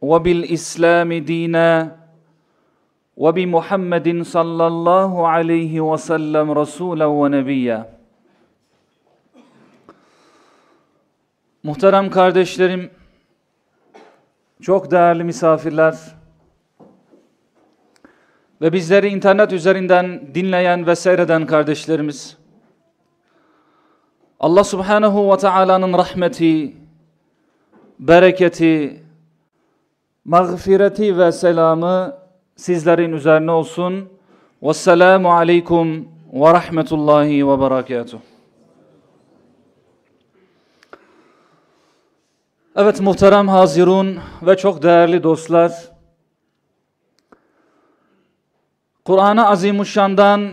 وبالإسلام دينا وبمحمد صلى الله عليه وسلم رسولا ونبيا Muhterem kardeşlerim, çok değerli misafirler ve bizleri internet üzerinden dinleyen ve seyreden kardeşlerimiz, Allah Subhanahu ve Taala'nın rahmeti, bereketi, mağfireti ve selamı sizlerin üzerine olsun. Vesselamu aleykum ve rahmetullahi ve berekatuhu. Evet muhterem hazirun ve çok değerli dostlar. Kur'an-ı Azimuşşan'dan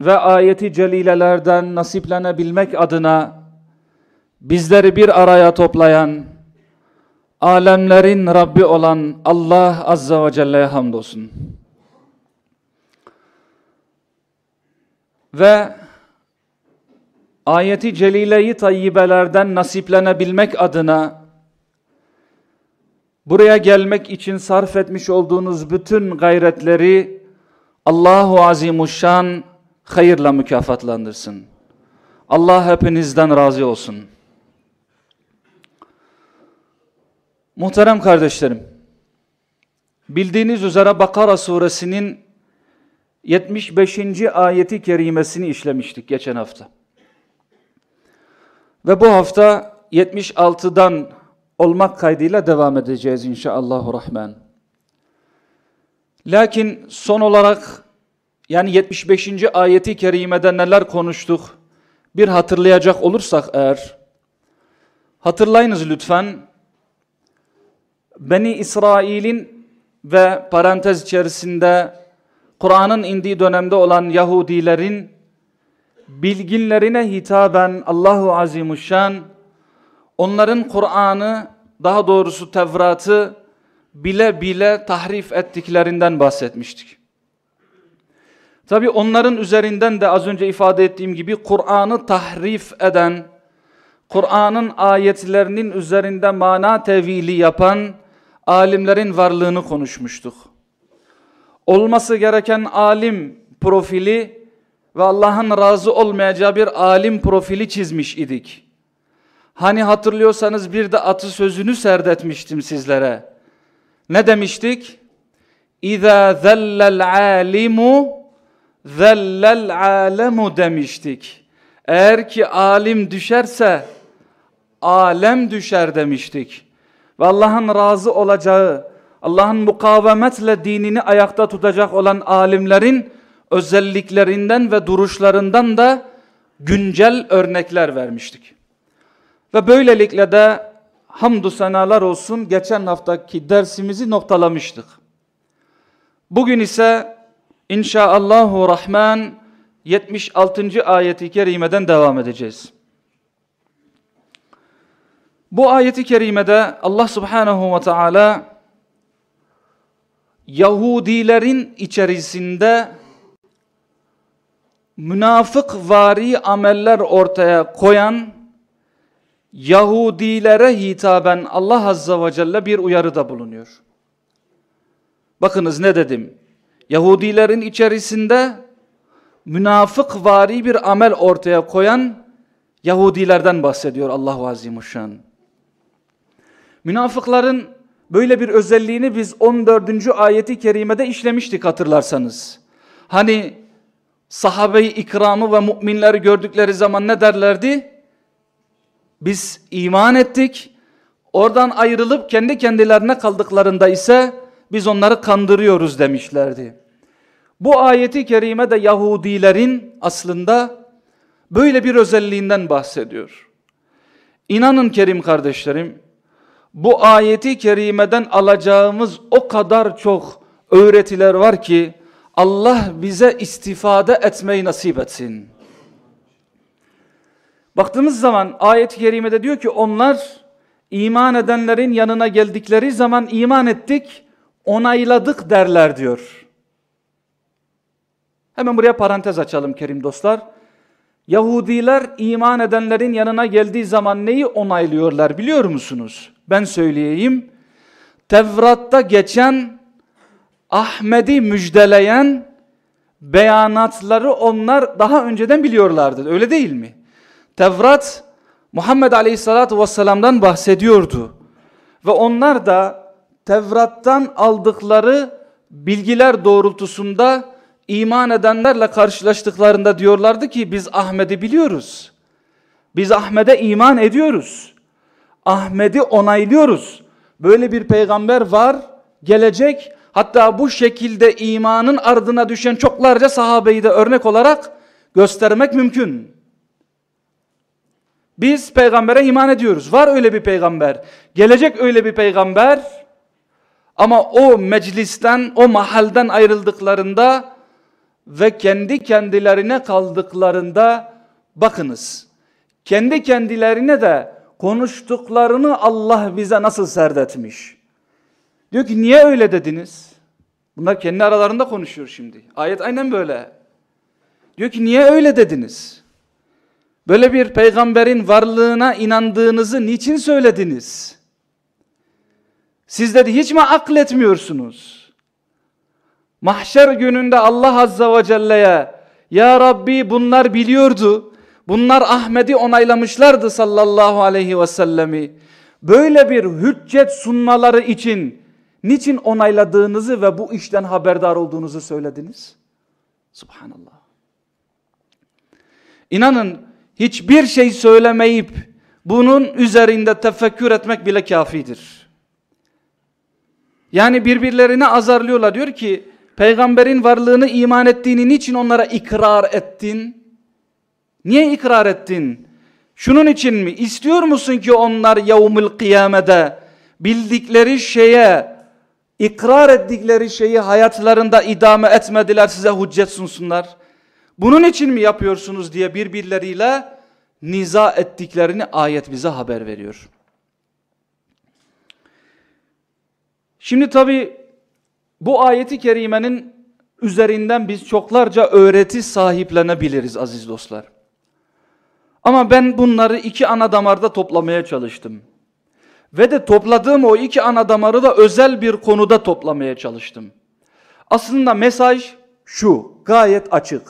ve ayeti celilelerden nasiplenebilmek adına bizleri bir araya toplayan alemlerin Rabbi olan Allah Azza ve Celle'ye hamdolsun. Ve ayeti celile-i tayyibelerden nasiplenebilmek adına buraya gelmek için sarf etmiş olduğunuz bütün gayretleri Allahu Azimuşşan hayırla mükafatlandırsın. Allah hepinizden razı olsun. Muhterem kardeşlerim, bildiğiniz üzere Bakara suresinin 75. ayeti kerimesini işlemiştik geçen hafta. Ve bu hafta 76'dan olmak kaydıyla devam edeceğiz inşallahurrahman. Lakin son olarak yani 75. ayeti kerimede neler konuştuk bir hatırlayacak olursak eğer hatırlayınız lütfen Beni İsrail'in ve parantez içerisinde Kur'an'ın indiği dönemde olan Yahudilerin bilginlerine hitaben Allahu Azimuşşan onların Kur'an'ı daha doğrusu Tevrat'ı bile bile tahrif ettiklerinden bahsetmiştik. Tabi onların üzerinden de az önce ifade ettiğim gibi Kur'an'ı tahrif eden, Kur'an'ın ayetlerinin üzerinde mana tevili yapan alimlerin varlığını konuşmuştuk. Olması gereken alim profili ve Allah'ın razı olmayacağı bir alim profili çizmiş idik. Hani hatırlıyorsanız bir de atı sözünü serdetmiştim sizlere. Ne demiştik? İza zellel alimu zellel alemu demiştik. Eğer ki alim düşerse alem düşer demiştik. Ve Allah'ın razı olacağı, Allah'ın mukavemetle dinini ayakta tutacak olan alimlerin özelliklerinden ve duruşlarından da güncel örnekler vermiştik. Ve böylelikle de hamdü senalar olsun geçen haftaki dersimizi noktalamıştık. Bugün ise inşaallahu rahman 76. ayeti kerimeden devam edeceğiz. Bu ayeti kerimede Allah subhanahu ve teala Yahudilerin içerisinde münafık vari ameller ortaya koyan Yahudilere hitaben Allah azza ve celle bir uyarıda bulunuyor. Bakınız ne dedim? Yahudilerin içerisinde münafık vari bir amel ortaya koyan Yahudilerden bahsediyor Allahu Azimuşşan. Münafıkların böyle bir özelliğini biz 14. ayeti kerimede işlemiştik hatırlarsanız. Hani sahabe-i ikramı ve müminleri gördükleri zaman ne derlerdi? Biz iman ettik. Oradan ayrılıp kendi kendilerine kaldıklarında ise biz onları kandırıyoruz demişlerdi. Bu ayeti kerime de Yahudilerin aslında böyle bir özelliğinden bahsediyor. İnanın kerim kardeşlerim, bu ayeti kerimeden alacağımız o kadar çok öğretiler var ki Allah bize istifade etmeyi nasip etsin. Baktığımız zaman ayet-i kerimede diyor ki onlar iman edenlerin yanına geldikleri zaman iman ettik, onayladık derler diyor. Hemen buraya parantez açalım kerim dostlar. Yahudiler iman edenlerin yanına geldiği zaman neyi onaylıyorlar biliyor musunuz? Ben söyleyeyim. Tevrat'ta geçen Ahmet'i müjdeleyen beyanatları onlar daha önceden biliyorlardı. Öyle değil mi? Tevrat Muhammed Aleyhisselatü Vesselam'dan bahsediyordu. Ve onlar da Tevrat'tan aldıkları bilgiler doğrultusunda iman edenlerle karşılaştıklarında diyorlardı ki biz Ahmet'i biliyoruz. Biz Ahmet'e iman ediyoruz. Ahmet'i onaylıyoruz. Böyle bir peygamber var, gelecek. Hatta bu şekilde imanın ardına düşen çoklarca sahabeyi de örnek olarak göstermek mümkün. Biz peygambere iman ediyoruz. Var öyle bir peygamber. Gelecek öyle bir peygamber. Ama o meclisten, o mahalden ayrıldıklarında ve kendi kendilerine kaldıklarında bakınız. Kendi kendilerine de konuştuklarını Allah bize nasıl serdetmiş. Diyor ki niye öyle dediniz? Bunlar kendi aralarında konuşuyor şimdi. Ayet aynen böyle. Diyor ki niye öyle dediniz? Böyle bir peygamberin varlığına inandığınızı niçin söylediniz? Siz dedi hiç mi akletmiyorsunuz? Mahşer gününde Allah Azza ve Celle'ye Ya Rabbi bunlar biliyordu. Bunlar Ahmet'i onaylamışlardı sallallahu aleyhi ve sellemi. Böyle bir hüccet sunmaları için niçin onayladığınızı ve bu işten haberdar olduğunuzu söylediniz? Subhanallah. İnanın hiçbir şey söylemeyip bunun üzerinde tefekkür etmek bile kafidir. Yani birbirlerine azarlıyorlar. Diyor ki peygamberin varlığını iman ettiğini niçin onlara ikrar ettin? Niye ikrar ettin? Şunun için mi? İstiyor musun ki onlar yevmül kıyamede bildikleri şeye, ikrar ettikleri şeyi hayatlarında idame etmediler size hüccet sunsunlar? Bunun için mi yapıyorsunuz diye birbirleriyle niza ettiklerini ayet bize haber veriyor. Şimdi tabi bu ayeti kerimenin üzerinden biz çoklarca öğreti sahiplenebiliriz aziz dostlar. Ama ben bunları iki ana damarda toplamaya çalıştım. Ve de topladığım o iki ana damarı da özel bir konuda toplamaya çalıştım. Aslında mesaj şu, gayet açık.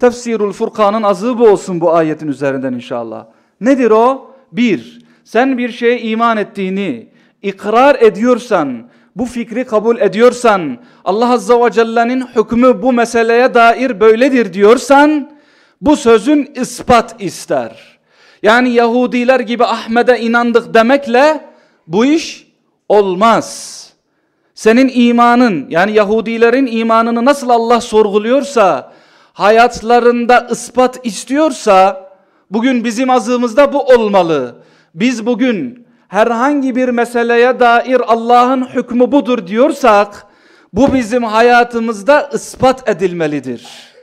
Tefsirul Furkan'ın azığı bu olsun bu ayetin üzerinden inşallah. Nedir o? Bir, sen bir şeye iman ettiğini ikrar ediyorsan, bu fikri kabul ediyorsan, Allah Azza ve Celle'nin hükmü bu meseleye dair böyledir diyorsan, bu sözün ispat ister. Yani Yahudiler gibi Ahmet'e inandık demekle bu iş olmaz. Senin imanın yani Yahudilerin imanını nasıl Allah sorguluyorsa, hayatlarında ispat istiyorsa, bugün bizim azığımızda bu olmalı. Biz bugün herhangi bir meseleye dair Allah'ın hükmü budur diyorsak, bu bizim hayatımızda ispat edilmelidir.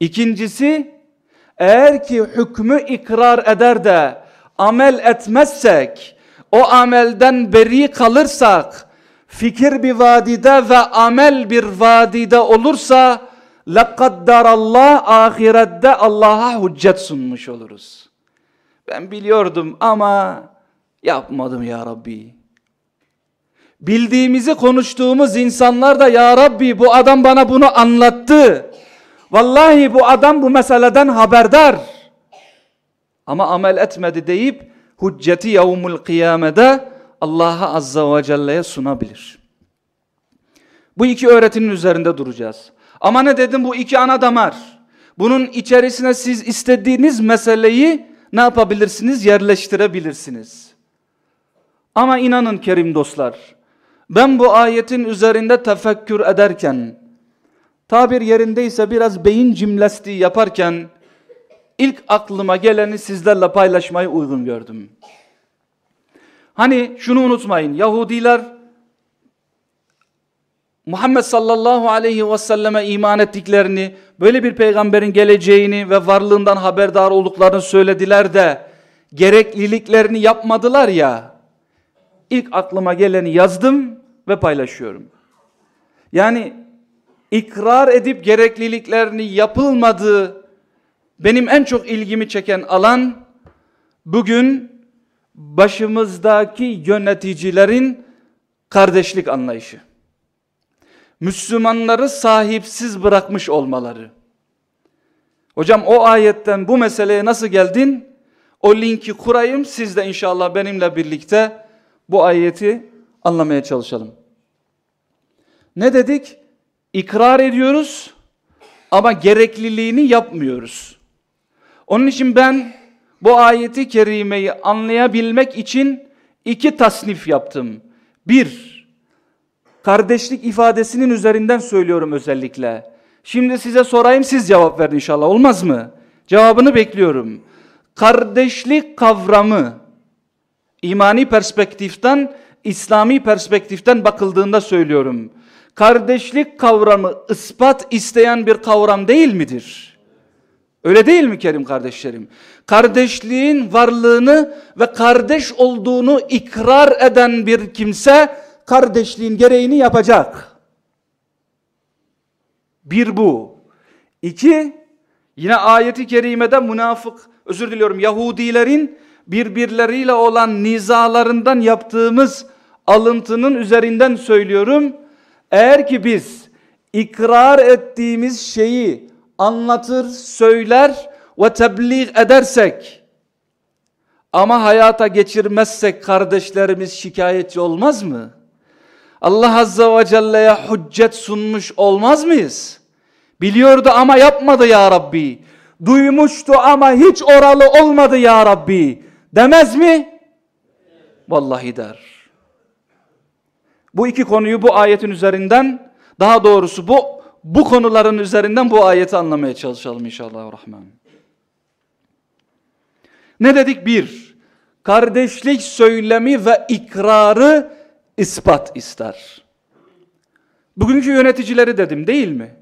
İkincisi, eğer ki hükmü ikrar eder de amel etmezsek, o amelden beri kalırsak, fikir bir vadide ve amel bir vadide olursa, Allah ahirette Allah'a hüccet sunmuş oluruz. Ben biliyordum ama yapmadım ya Rabbi. Bildiğimizi konuştuğumuz insanlar da ya Rabbi bu adam bana bunu anlattı. Vallahi bu adam bu meseleden haberdar. Ama amel etmedi deyip hücceti yevmul kıyamede Allah'a azza ve celle'ye sunabilir. Bu iki öğretinin üzerinde duracağız. Ama ne dedim bu iki ana damar. Bunun içerisine siz istediğiniz meseleyi ne yapabilirsiniz? Yerleştirebilirsiniz. Ama inanın kerim dostlar. Ben bu ayetin üzerinde tefekkür ederken tabir yerindeyse biraz beyin cimlastiği yaparken ilk aklıma geleni sizlerle paylaşmayı uygun gördüm. Hani şunu unutmayın Yahudiler Muhammed sallallahu aleyhi ve selleme iman ettiklerini, böyle bir peygamberin geleceğini ve varlığından haberdar olduklarını söylediler de gerekliliklerini yapmadılar ya. İlk aklıma geleni yazdım ve paylaşıyorum. Yani ikrar edip gerekliliklerini yapılmadığı benim en çok ilgimi çeken alan bugün başımızdaki yöneticilerin kardeşlik anlayışı. Müslümanları sahipsiz bırakmış olmaları. Hocam o ayetten bu meseleye nasıl geldin? O linki kurayım siz de inşallah benimle birlikte bu ayeti anlamaya çalışalım. Ne dedik? İkrar ediyoruz ama gerekliliğini yapmıyoruz. Onun için ben bu ayeti kerimeyi anlayabilmek için iki tasnif yaptım. Bir, kardeşlik ifadesinin üzerinden söylüyorum özellikle. Şimdi size sorayım siz cevap verin inşallah olmaz mı? Cevabını bekliyorum. Kardeşlik kavramı imani perspektiften, İslami perspektiften bakıldığında söylüyorum. Kardeşlik kavramı ispat isteyen bir kavram değil midir? Öyle değil mi Kerim kardeşlerim? Kardeşliğin varlığını ve kardeş olduğunu ikrar eden bir kimse kardeşliğin gereğini yapacak. Bir bu. İki, yine ayeti kerimede münafık, özür diliyorum Yahudilerin birbirleriyle olan nizalarından yaptığımız alıntının üzerinden söylüyorum. Eğer ki biz ikrar ettiğimiz şeyi anlatır, söyler ve tebliğ edersek ama hayata geçirmezsek kardeşlerimiz şikayetçi olmaz mı? Allah Azze ve Celle'ye hüccet sunmuş olmaz mıyız? Biliyordu ama yapmadı ya Rabbi. Duymuştu ama hiç oralı olmadı ya Rabbi. Demez mi? Vallahi der. Bu iki konuyu bu ayetin üzerinden daha doğrusu bu bu konuların üzerinden bu ayeti anlamaya çalışalım inşallah rahman. Ne dedik? Bir, kardeşlik söylemi ve ikrarı ispat ister. Bugünkü yöneticileri dedim değil mi?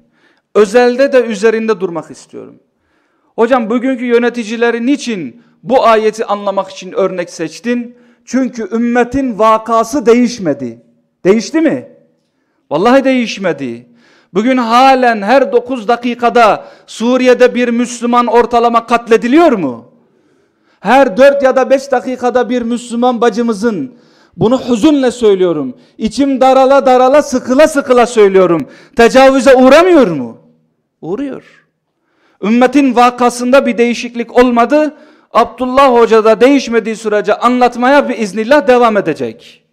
Özelde de üzerinde durmak istiyorum. Hocam bugünkü yöneticileri niçin bu ayeti anlamak için örnek seçtin? Çünkü ümmetin vakası değişmedi. Değişti mi? Vallahi değişmedi. Bugün halen her 9 dakikada Suriye'de bir Müslüman ortalama katlediliyor mu? Her 4 ya da 5 dakikada bir Müslüman bacımızın bunu hüzünle söylüyorum. İçim darala darala sıkıla sıkıla söylüyorum. Tecavüze uğramıyor mu? Uğruyor. Ümmetin vakasında bir değişiklik olmadı. Abdullah Hoca da değişmediği sürece anlatmaya bir iznillah devam edecek.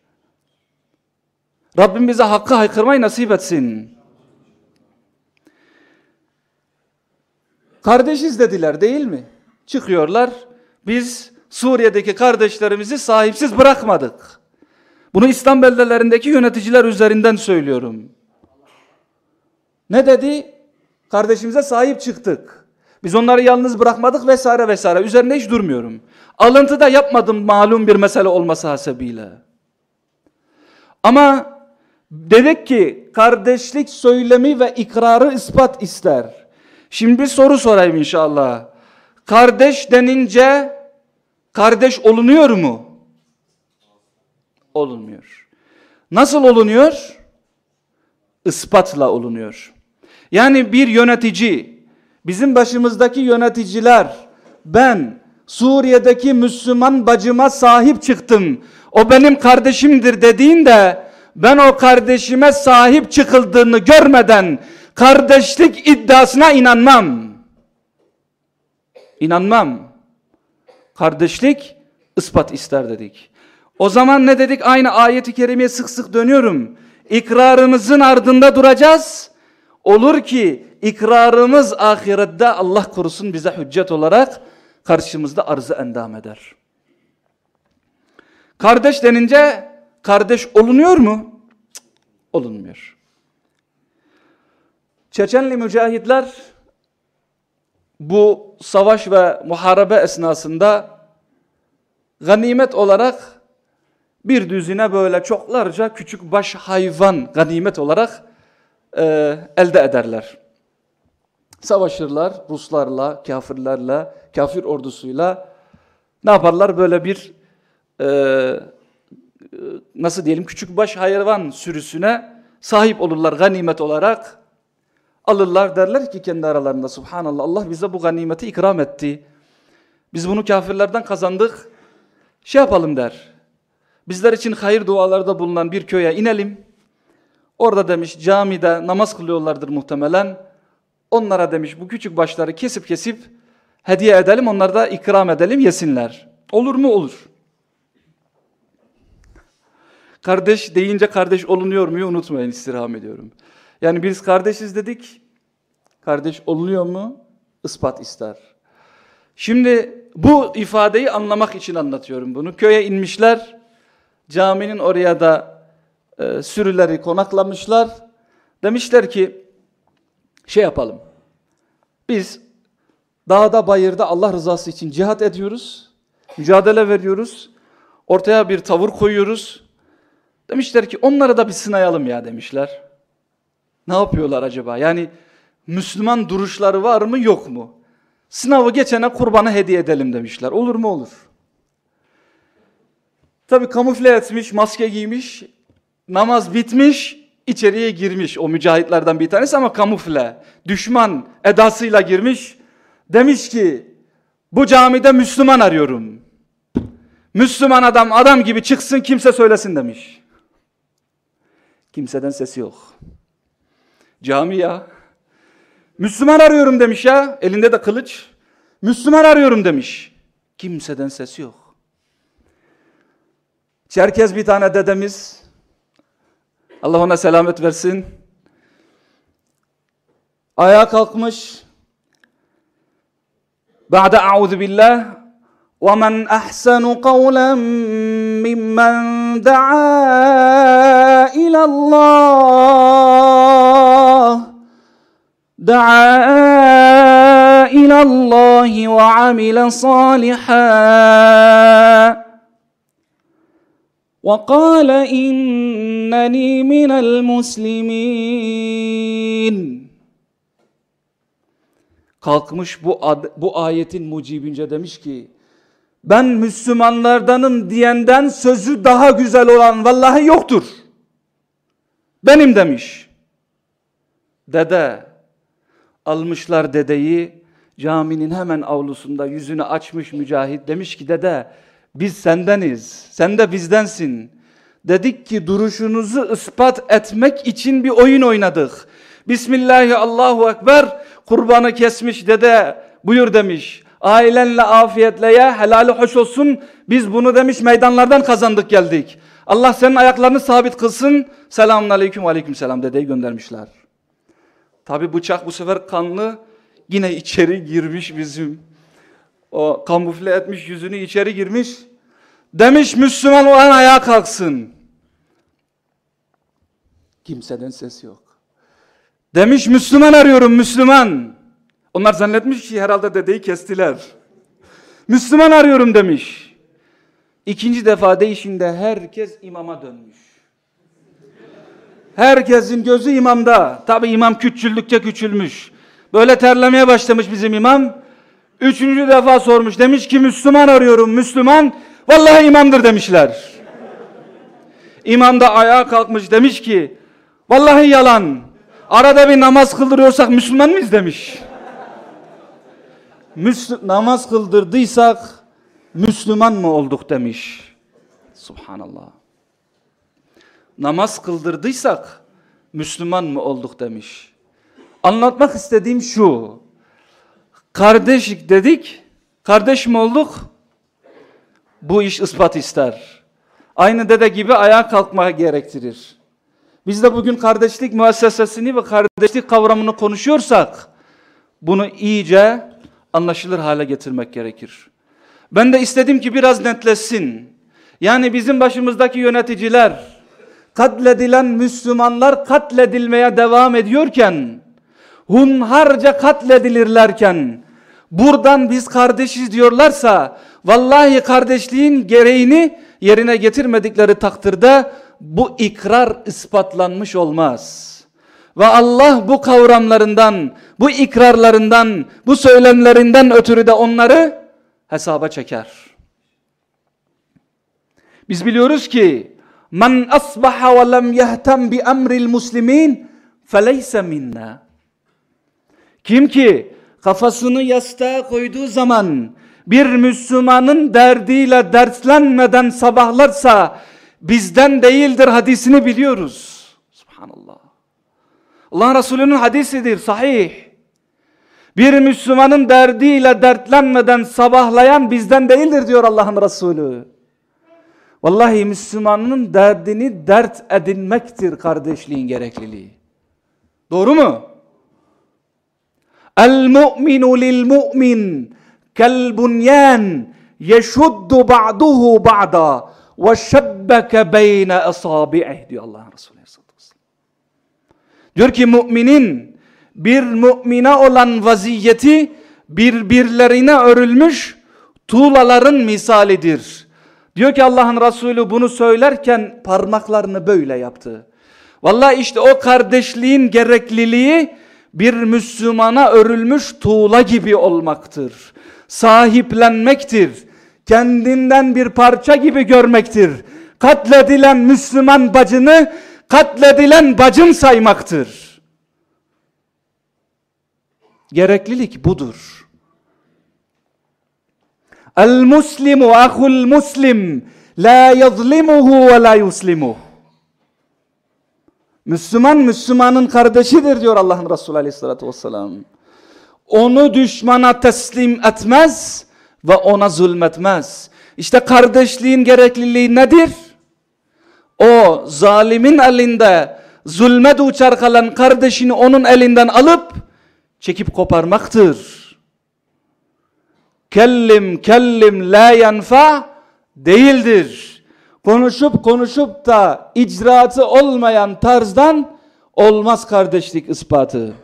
Rabbim bize hakkı haykırmayı nasip etsin. Kardeşiz dediler değil mi? Çıkıyorlar. Biz Suriye'deki kardeşlerimizi sahipsiz bırakmadık. Bunu İslam beldelerindeki yöneticiler üzerinden söylüyorum. Ne dedi? Kardeşimize sahip çıktık. Biz onları yalnız bırakmadık vesaire vesaire. Üzerine hiç durmuyorum. Alıntı da yapmadım malum bir mesele olması hasebiyle. Ama dedik ki kardeşlik söylemi ve ikrarı ispat ister. Şimdi bir soru sorayım inşallah. Kardeş denince kardeş olunuyor mu? olunmuyor. Nasıl olunuyor? Ispatla olunuyor. Yani bir yönetici, bizim başımızdaki yöneticiler, ben Suriye'deki Müslüman bacıma sahip çıktım. O benim kardeşimdir dediğinde ben o kardeşime sahip çıkıldığını görmeden kardeşlik iddiasına inanmam. İnanmam. Kardeşlik ispat ister dedik. O zaman ne dedik? Aynı ayeti kerimeye sık sık dönüyorum. İkrarımızın ardında duracağız. Olur ki ikrarımız ahirette Allah korusun bize hüccet olarak karşımızda arzı endam eder. Kardeş denince kardeş olunuyor mu? Cık, olunmuyor. Çeçenli mücahitler bu savaş ve muharebe esnasında ganimet olarak bir düzine böyle çoklarca küçük baş hayvan ganimet olarak e, elde ederler. Savaşırlar Ruslarla, kafirlerle, kafir ordusuyla ne yaparlar? Böyle bir e, nasıl diyelim küçük baş hayvan sürüsüne sahip olurlar ganimet olarak. Alırlar derler ki kendi aralarında subhanallah Allah bize bu ganimeti ikram etti. Biz bunu kafirlerden kazandık. Şey yapalım der. Bizler için hayır dualarda bulunan bir köye inelim. Orada demiş camide namaz kılıyorlardır muhtemelen. Onlara demiş bu küçük başları kesip kesip hediye edelim onlara da ikram edelim yesinler. Olur mu? Olur. Kardeş deyince kardeş olunuyor mu unutmayın istirham ediyorum. Yani biz kardeşiz dedik. Kardeş olunuyor mu? Ispat ister. Şimdi bu ifadeyi anlamak için anlatıyorum bunu. Köye inmişler. Caminin oraya da e, sürüleri konaklamışlar. Demişler ki şey yapalım. Biz dağda bayırda Allah rızası için cihat ediyoruz. Mücadele veriyoruz. Ortaya bir tavır koyuyoruz. Demişler ki onları da bir sınayalım ya demişler. Ne yapıyorlar acaba? Yani Müslüman duruşları var mı yok mu? Sınavı geçene kurbanı hediye edelim demişler. Olur mu? Olur. Tabi kamufle etmiş, maske giymiş, namaz bitmiş, içeriye girmiş o mücahitlerden bir tanesi ama kamufle, düşman edasıyla girmiş. Demiş ki bu camide Müslüman arıyorum. Müslüman adam adam gibi çıksın kimse söylesin demiş. Kimseden sesi yok. Cami ya. Müslüman arıyorum demiş ya. Elinde de kılıç. Müslüman arıyorum demiş. Kimseden ses yok. Çerkez bir tane dedemiz. Allah ona selamet versin. Ayağa kalkmış. Ba'de a'udhu billah. وَمَنْ أَحْسَنُ قَوْلًا مِمَّنْ دَعَا إِلَى اللّٰهِ. دعا إلى الله وعمل صالحا. وقال إنني من المسلمين. Kalkmış bu, ad, bu ayetin mucibince demiş ki ben Müslümanlardanım diyenden sözü daha güzel olan vallahi yoktur. Benim demiş. Dede Almışlar dedeyi caminin hemen avlusunda yüzünü açmış mücahit demiş ki dede biz sendeniz sen de bizdensin. Dedik ki duruşunuzu ispat etmek için bir oyun oynadık. Bismillahi Allahu Ekber kurbanı kesmiş dede buyur demiş. Ailenle afiyetle ye helali hoş olsun biz bunu demiş meydanlardan kazandık geldik. Allah senin ayaklarını sabit kılsın. Selamun aleyküm aleyküm selam dedeyi göndermişler. Tabi bıçak bu sefer kanlı yine içeri girmiş bizim. O kamufle etmiş yüzünü içeri girmiş. Demiş Müslüman olan ayağa kalksın. Kimseden ses yok. Demiş Müslüman arıyorum Müslüman. Onlar zannetmiş ki herhalde dedeyi kestiler. Müslüman arıyorum demiş. İkinci defa değişinde herkes imama dönmüş. Herkesin gözü imamda. Tabi imam küçüldükçe küçülmüş. Böyle terlemeye başlamış bizim imam. Üçüncü defa sormuş. Demiş ki Müslüman arıyorum. Müslüman. Vallahi imamdır demişler. İmam da ayağa kalkmış demiş ki vallahi yalan. Arada bir namaz kıldırıyorsak Müslüman mıyız demiş. Müsl namaz kıldırdıysak Müslüman mı olduk demiş. Subhanallah namaz kıldırdıysak Müslüman mı olduk demiş. Anlatmak istediğim şu. Kardeş dedik, kardeş mi olduk? Bu iş ispat ister. Aynı dede gibi ayağa kalkmaya gerektirir. Biz de bugün kardeşlik müessesesini ve kardeşlik kavramını konuşuyorsak bunu iyice anlaşılır hale getirmek gerekir. Ben de istedim ki biraz netleşsin. Yani bizim başımızdaki yöneticiler, katledilen Müslümanlar katledilmeye devam ediyorken, hunharca katledilirlerken, buradan biz kardeşiz diyorlarsa vallahi kardeşliğin gereğini yerine getirmedikleri takdirde bu ikrar ispatlanmış olmaz. Ve Allah bu kavramlarından, bu ikrarlarından, bu söylemlerinden ötürü de onları hesaba çeker. Biz biliyoruz ki men asbaha ve lem yehtem bi emril muslimin feleyse minna. Kim ki kafasını yastığa koyduğu zaman bir Müslümanın derdiyle dertlenmeden sabahlarsa bizden değildir hadisini biliyoruz. Subhanallah. Allah Resulü'nün hadisidir sahih. Bir Müslümanın derdiyle dertlenmeden sabahlayan bizden değildir diyor Allah'ın Resulü. Vallahi Müslümanın derdini dert edinmektir kardeşliğin gerekliliği. Doğru mu? El mu'minu lil mu'min kel bunyan yeşuddu ba'duhu ba'da ve şebbeke beyne asabi'ih diyor Allah'ın Resulü. Diyor ki müminin bir mümine olan vaziyeti birbirlerine örülmüş tuğlaların misalidir. Diyor ki Allah'ın Resulü bunu söylerken parmaklarını böyle yaptı. Vallahi işte o kardeşliğin gerekliliği bir Müslümana örülmüş tuğla gibi olmaktır. Sahiplenmektir. Kendinden bir parça gibi görmektir. Katledilen Müslüman bacını katledilen bacım saymaktır. Gereklilik budur. El muslimu ahul muslim la yazlimuhu ve la yuslimuhu. Müslüman Müslümanın kardeşidir diyor Allah'ın Resulü Aleyhisselatü Vesselam. Onu düşmana teslim etmez ve ona zulmetmez. İşte kardeşliğin gerekliliği nedir? O zalimin elinde zulme duçar kalan kardeşini onun elinden alıp çekip koparmaktır. Kellim kellim la yanfa değildir. Konuşup konuşup da icraatı olmayan tarzdan olmaz kardeşlik ispatı.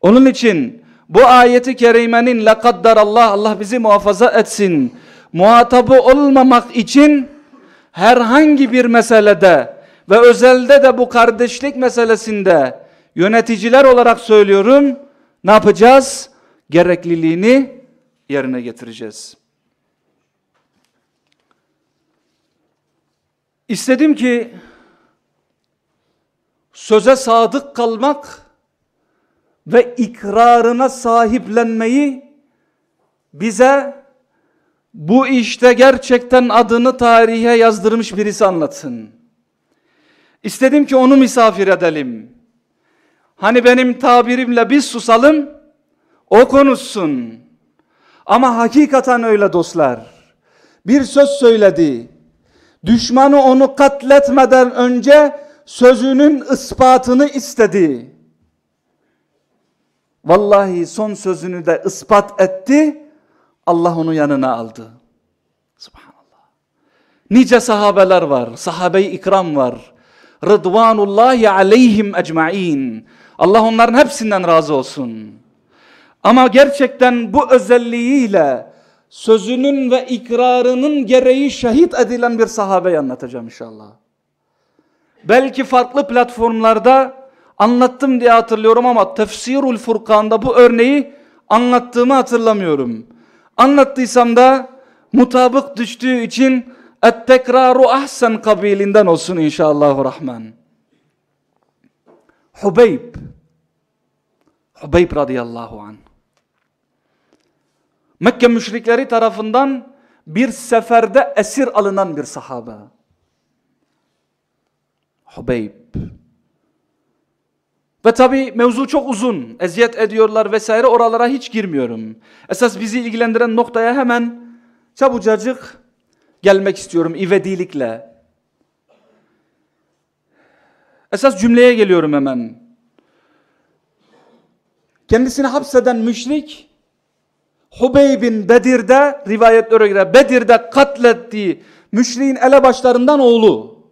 Onun için bu ayeti kerimenin la Allah Allah bizi muhafaza etsin. Muhatabı olmamak için herhangi bir meselede ve özelde de bu kardeşlik meselesinde yöneticiler olarak söylüyorum ne yapacağız? Gerekliliğini yerine getireceğiz. İstedim ki söze sadık kalmak ve ikrarına sahiplenmeyi bize bu işte gerçekten adını tarihe yazdırmış birisi anlatsın. İstedim ki onu misafir edelim. Hani benim tabirimle biz susalım, o konuşsun. Ama hakikaten öyle dostlar. Bir söz söyledi. Düşmanı onu katletmeden önce sözünün ispatını istedi. Vallahi son sözünü de ispat etti Allah onu yanına aldı. Subhanallah. Nice sahabeler var. Sahabe-i ikram var. Rıdvanullahi aleyhim ecmain. Allah onların hepsinden razı olsun. Ama gerçekten bu özelliğiyle sözünün ve ikrarının gereği şehit edilen bir sahabeyi anlatacağım inşallah. Belki farklı platformlarda anlattım diye hatırlıyorum ama Tefsirul Furkan'da bu örneği anlattığımı hatırlamıyorum. Anlattıysam da mutabık düştüğü için et tekraru ahsen kabilinden olsun inşallah rahman. Hubeyb Hubeyb radıyallahu an. Mekke müşrikleri tarafından bir seferde esir alınan bir sahabe. Hubeyb. Ve tabi mevzu çok uzun. Eziyet ediyorlar vesaire oralara hiç girmiyorum. Esas bizi ilgilendiren noktaya hemen çabucacık gelmek istiyorum ivedilikle. Esas cümleye geliyorum hemen. Kendisini hapseden müşrik Hubeyb'in Bedir'de rivayetlere göre Bedir'de katlettiği müşriğin elebaşlarından oğlu.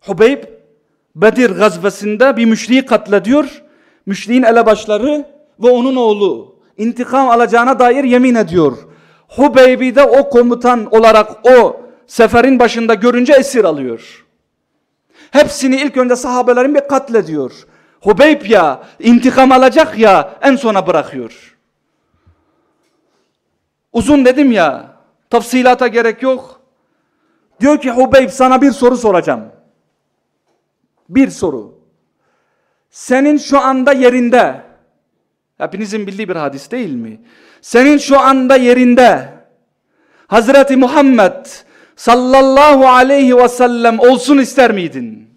Hubeyb Bedir gazvesinde bir müşriği katlediyor. Müşriğin elebaşları ve onun oğlu intikam alacağına dair yemin ediyor. Hubeyb'i de o komutan olarak o seferin başında görünce esir alıyor. Hepsini ilk önce sahabelerin bir katlediyor. Hubeyb ya intikam alacak ya en sona bırakıyor. Uzun dedim ya tafsilata gerek yok. Diyor ki Hubeyb sana bir soru soracağım. Bir soru. Senin şu anda yerinde, hepinizin bildiği bir hadis değil mi? Senin şu anda yerinde Hazreti Muhammed sallallahu aleyhi ve sellem olsun ister miydin?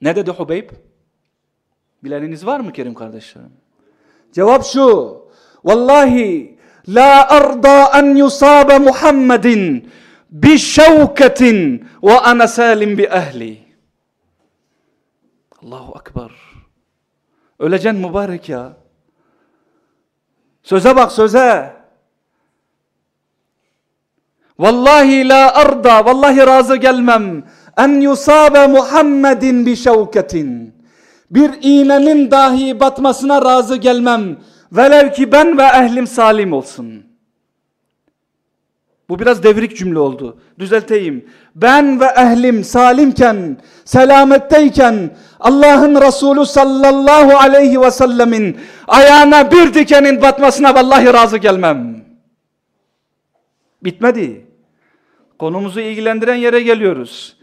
Ne dedi Hubeyb? Bileniniz var mı Kerim kardeşlerim? Cevap şu. Vallahi la arda en yusaba Muhammedin bi şevketin ve ana salim bi ehli. Allahu Ekber. Öleceksin mübarek ya. Söze bak söze. Vallahi la arda, vallahi razı gelmem. En yusabe Muhammedin bi şevketin. Bir iğnenin dahi batmasına razı gelmem. Velev ki ben ve ehlim salim olsun. Bu biraz devrik cümle oldu. Düzelteyim. Ben ve ehlim salimken, selametteyken Allah'ın Resulü sallallahu aleyhi ve sellemin ayağına bir dikenin batmasına vallahi razı gelmem. Bitmedi. Konumuzu ilgilendiren yere geliyoruz.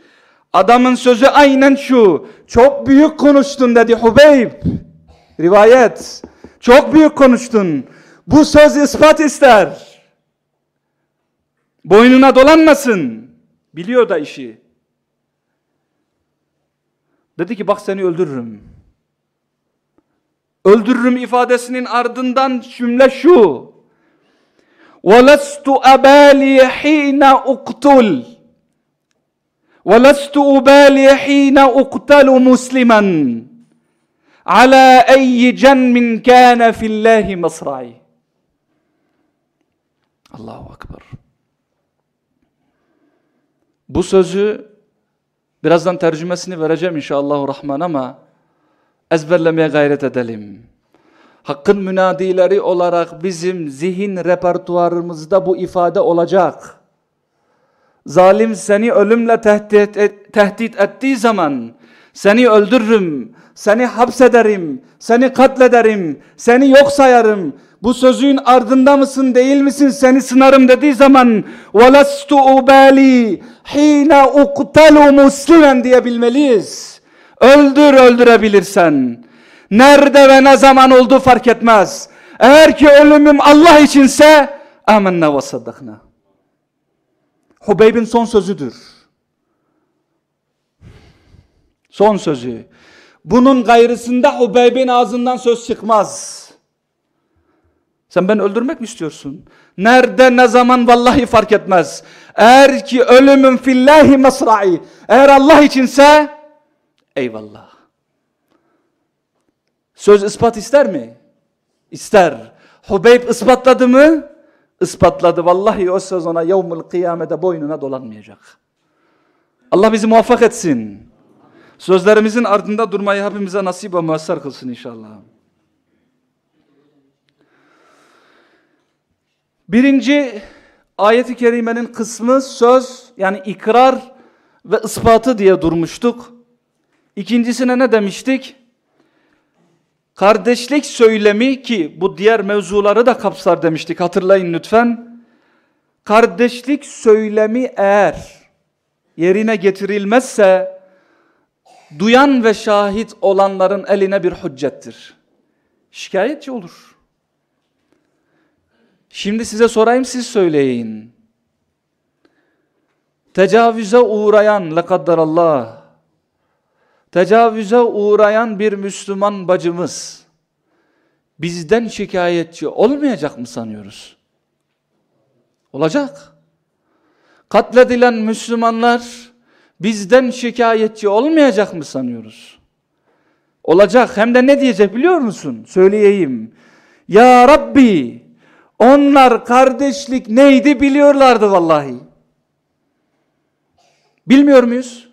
Adamın sözü aynen şu. Çok büyük konuştun dedi Hubeyb. Rivayet. Çok büyük konuştun. Bu söz ispat ister. Boynuna dolanmasın. Biliyor da işi. Dedi ki bak seni öldürürüm. Öldürürüm ifadesinin ardından cümle şu. وَلَسْتُ أَبَالِي حِينَ اُقْتُلْ وَلَسْتُ أُبَالِي حِينَ اُقْتَلُ مُسْلِمًا على أي جنم كان في الله مصرعي Allahu Ekber. Bu sözü birazdan tercümesini vereceğim inşallah rahman ama ezberlemeye gayret edelim. Hakkın münadileri olarak bizim zihin repertuarımızda bu ifade olacak. Zalim seni ölümle tehdit, et, tehdit ettiği zaman seni öldürürüm, seni hapsederim, seni katlederim, seni yok sayarım Bu sözün ardında mısın değil misin seni sınarım dediği zaman وَلَسْتُ اُبَالِي حِينَ اُقْتَلُ مُسْلِمًا diyebilmeliyiz. Öldür öldürebilirsen. Nerede ve ne zaman oldu fark etmez. Eğer ki ölümüm Allah içinse amenna ve saddakna. Hubeyb'in son sözüdür. Son sözü. Bunun gayrısında Hubeyb'in ağzından söz çıkmaz. Sen beni öldürmek mi istiyorsun? Nerede ne zaman vallahi fark etmez. Eğer ki ölümüm fillahi masra'i. Eğer Allah içinse eyvallah. Söz ispat ister mi? İster. Hubeyb ispatladı mı? Ispatladı. Vallahi o söz ona yevmul kıyamete boynuna dolanmayacak. Allah bizi muvaffak etsin. Sözlerimizin ardında durmayı hepimize nasip ve müessar kılsın inşallah. Birinci ayeti kerimenin kısmı söz yani ikrar ve ispatı diye durmuştuk. İkincisine ne demiştik? Kardeşlik söylemi ki bu diğer mevzuları da kapsar demiştik hatırlayın lütfen. Kardeşlik söylemi eğer yerine getirilmezse duyan ve şahit olanların eline bir hüccettir. Şikayetçi olur. Şimdi size sorayım siz söyleyin. Tecavüze uğrayan lekaddarallah tecavüze uğrayan bir Müslüman bacımız bizden şikayetçi olmayacak mı sanıyoruz? Olacak. Katledilen Müslümanlar bizden şikayetçi olmayacak mı sanıyoruz? Olacak. Hem de ne diyecek biliyor musun? Söyleyeyim. Ya Rabbi onlar kardeşlik neydi biliyorlardı vallahi. Bilmiyor muyuz?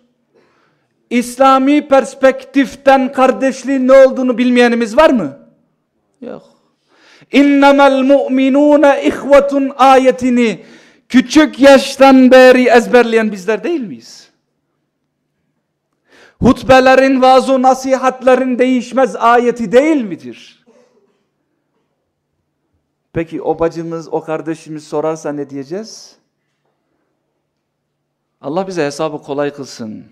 İslami perspektiften kardeşliğin ne olduğunu bilmeyenimiz var mı? Yok. İnnemel mu'minune ihvetun ayetini küçük yaştan beri ezberleyen bizler değil miyiz? Hutbelerin, vaaz nasihatlerin değişmez ayeti değil midir? Peki o bacımız, o kardeşimiz sorarsa ne diyeceğiz? Allah bize hesabı kolay kılsın.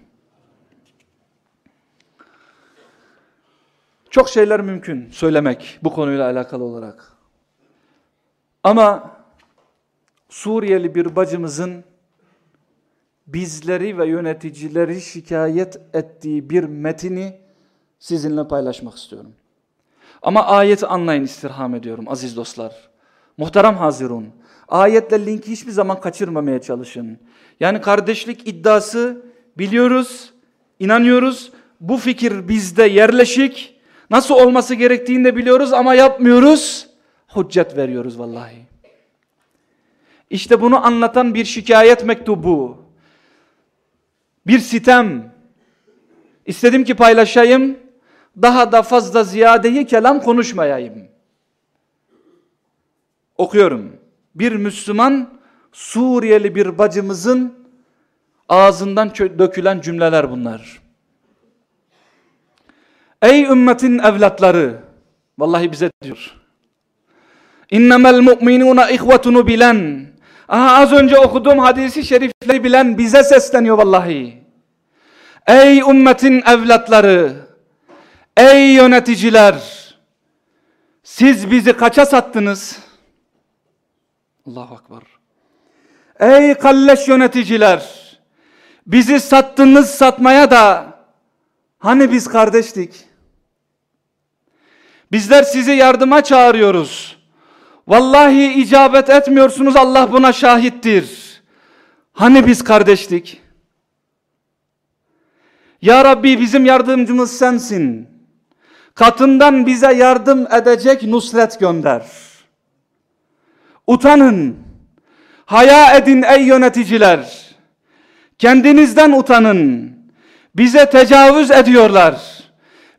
Çok şeyler mümkün söylemek bu konuyla alakalı olarak. Ama Suriyeli bir bacımızın bizleri ve yöneticileri şikayet ettiği bir metini sizinle paylaşmak istiyorum. Ama ayeti anlayın istirham ediyorum aziz dostlar. Muhterem Hazirun. Ayetle linki hiçbir zaman kaçırmamaya çalışın. Yani kardeşlik iddiası biliyoruz, inanıyoruz. Bu fikir bizde yerleşik. Nasıl olması gerektiğini de biliyoruz ama yapmıyoruz. Hüccet veriyoruz vallahi. İşte bunu anlatan bir şikayet mektubu. Bir sitem. İstedim ki paylaşayım. Daha da fazla ziyadeyi kelam konuşmayayım. Okuyorum. Bir Müslüman Suriyeli bir bacımızın ağzından dökülen cümleler bunlar. Ey ümmetin evlatları, vallahi bize diyor. İnnemel mu'minuna ihvetunu bilen, aha az önce okuduğum hadisi şerifleri bilen bize sesleniyor vallahi. Ey ümmetin evlatları, ey yöneticiler, siz bizi kaça sattınız? Allahu Akbar. Ey kalleş yöneticiler, bizi sattınız satmaya da hani biz kardeştik? Bizler sizi yardıma çağırıyoruz. Vallahi icabet etmiyorsunuz Allah buna şahittir. Hani biz kardeştik? Ya Rabbi bizim yardımcımız sensin. Katından bize yardım edecek nusret gönder. Utanın. Haya edin ey yöneticiler. Kendinizden utanın. Bize tecavüz ediyorlar.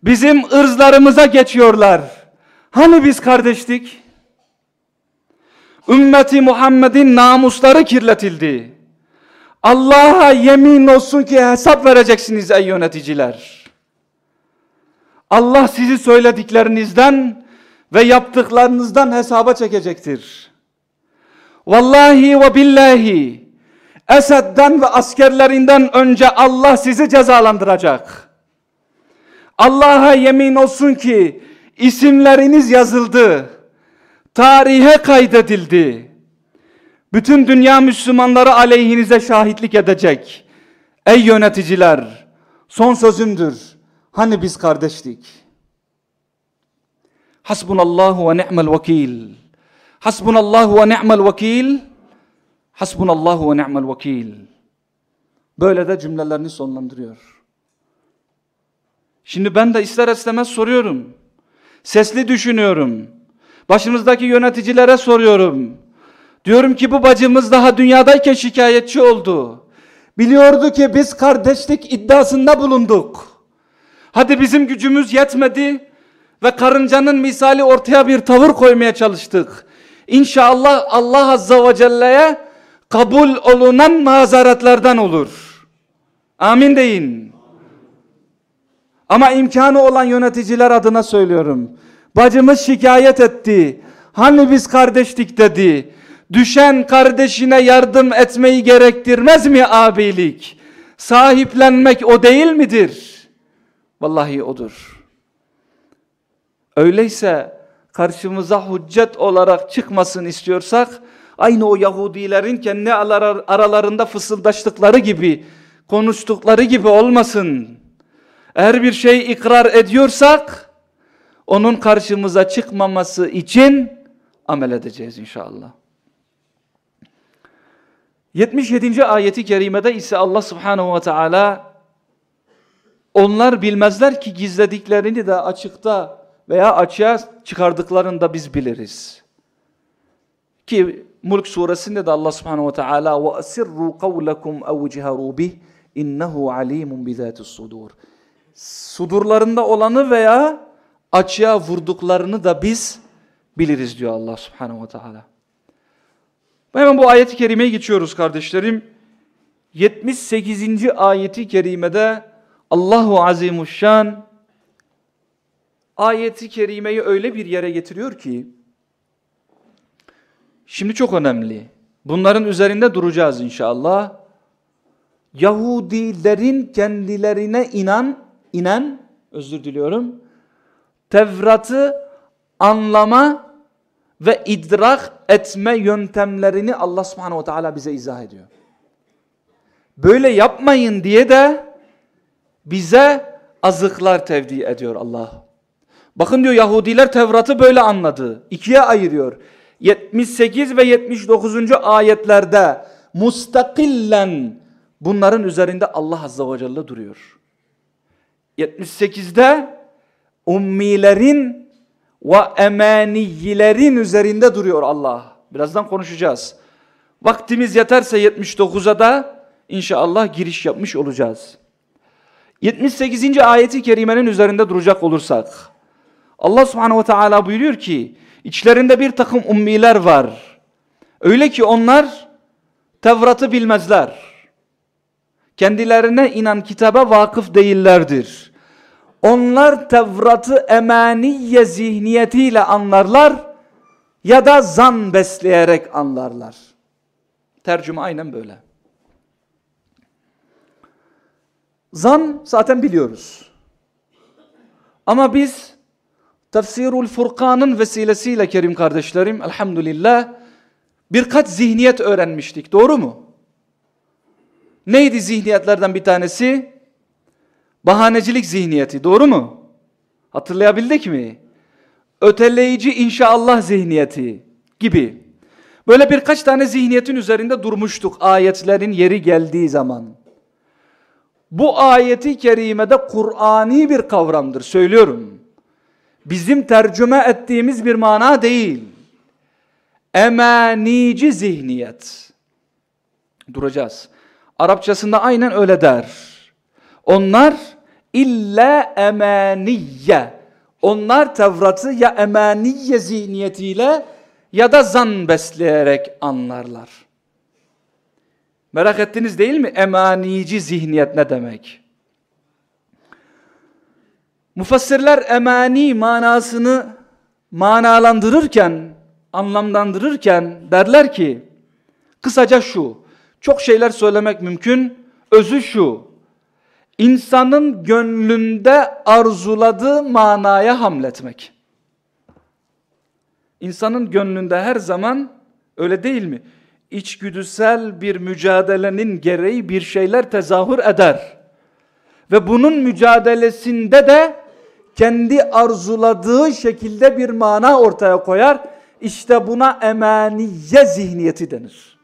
Bizim ırzlarımıza geçiyorlar. Hani biz kardeştik? Ümmeti Muhammed'in namusları kirletildi. Allah'a yemin olsun ki hesap vereceksiniz ey yöneticiler. Allah sizi söylediklerinizden ve yaptıklarınızdan hesaba çekecektir. Vallahi ve billahi Esed'den ve askerlerinden önce Allah sizi cezalandıracak. Allah'a yemin olsun ki isimleriniz yazıldı. Tarihe kaydedildi. Bütün dünya Müslümanları aleyhinize şahitlik edecek. Ey yöneticiler, son sözümdür. Hani biz kardeştik? Hasbunallahu ve ni'mel vekil. Hasbunallahu ve ni'mel vekil. Hasbunallahu ve ni'mel vekil. Böyle de cümlelerini sonlandırıyor. Şimdi ben de ister istemez soruyorum. Sesli düşünüyorum. Başımızdaki yöneticilere soruyorum. Diyorum ki bu bacımız daha dünyadayken şikayetçi oldu. Biliyordu ki biz kardeşlik iddiasında bulunduk. Hadi bizim gücümüz yetmedi ve karıncanın misali ortaya bir tavır koymaya çalıştık. İnşallah Allah Azza ve Celle'ye kabul olunan mazaretlerden olur. Amin deyin. Ama imkanı olan yöneticiler adına söylüyorum. Bacımız şikayet etti. Hani biz kardeşlik dedi. Düşen kardeşine yardım etmeyi gerektirmez mi abilik? Sahiplenmek o değil midir? Vallahi odur. Öyleyse karşımıza hüccet olarak çıkmasın istiyorsak aynı o Yahudilerin kendi aralarında fısıldaştıkları gibi konuştukları gibi olmasın. Eğer bir şey ikrar ediyorsak onun karşımıza çıkmaması için amel edeceğiz inşallah. 77. ayeti kerimede ise Allah subhanahu ve teala onlar bilmezler ki gizlediklerini de açıkta veya açığa çıkardıklarını da biz biliriz. Ki Mulk suresinde de Allah subhanahu ve teala ve asirru kavlekum ev ciharu bih innehu alimun sudur. Sudurlarında olanı veya açığa vurduklarını da biz biliriz diyor Allah subhanehu ve teala. Hemen bu ayeti kerimeye geçiyoruz kardeşlerim. 78. ayeti kerimede Allahu Azimuşşan ayeti kerimeyi öyle bir yere getiriyor ki şimdi çok önemli. Bunların üzerinde duracağız inşallah. Yahudilerin kendilerine inan, inen, özür diliyorum, Tevrat'ı anlama ve idrak etme yöntemlerini Allah subhanehu ve teala bize izah ediyor. Böyle yapmayın diye de bize azıklar tevdi ediyor Allah. Bakın diyor Yahudiler Tevrat'ı böyle anladı. İkiye ayırıyor. 78 ve 79. ayetlerde mustakillen bunların üzerinde Allah Azze ve Celle duruyor. 78'de ummilerin ve emaniyilerin üzerinde duruyor Allah. Birazdan konuşacağız. Vaktimiz yeterse 79'a da inşallah giriş yapmış olacağız. 78. ayeti kerimenin üzerinde duracak olursak Allah subhanehu ve teala buyuruyor ki içlerinde bir takım ummiler var. Öyle ki onlar Tevrat'ı bilmezler. Kendilerine inen kitaba vakıf değillerdir. Onlar Tevrat'ı emaniye zihniyetiyle anlarlar ya da zan besleyerek anlarlar. Tercüme aynen böyle. Zan zaten biliyoruz. Ama biz Tefsirul Furkan'ın vesilesiyle Kerim kardeşlerim elhamdülillah birkaç zihniyet öğrenmiştik. Doğru mu? Neydi zihniyetlerden bir tanesi? Bahanecilik zihniyeti. Doğru mu? Hatırlayabildik mi? Öteleyici inşallah zihniyeti gibi. Böyle birkaç tane zihniyetin üzerinde durmuştuk ayetlerin yeri geldiği zaman. Bu ayeti kerimede Kur'ani bir kavramdır söylüyorum. Bizim tercüme ettiğimiz bir mana değil. Emanici zihniyet. Duracağız. Arapçasında aynen öyle der. Onlar illa emaniye. Onlar Tevrat'ı ya emaniye zihniyetiyle ya da zan besleyerek anlarlar. Merak ettiniz değil mi? Emanici zihniyet ne demek? Mufassirler emani manasını manalandırırken, anlamlandırırken derler ki, kısaca şu, çok şeyler söylemek mümkün, özü şu, insanın gönlünde arzuladığı manaya hamletmek. İnsanın gönlünde her zaman öyle değil mi? İçgüdüsel bir mücadelenin gereği bir şeyler tezahür eder. Ve bunun mücadelesinde de kendi arzuladığı şekilde bir mana ortaya koyar. İşte buna emaniye zihniyeti denir.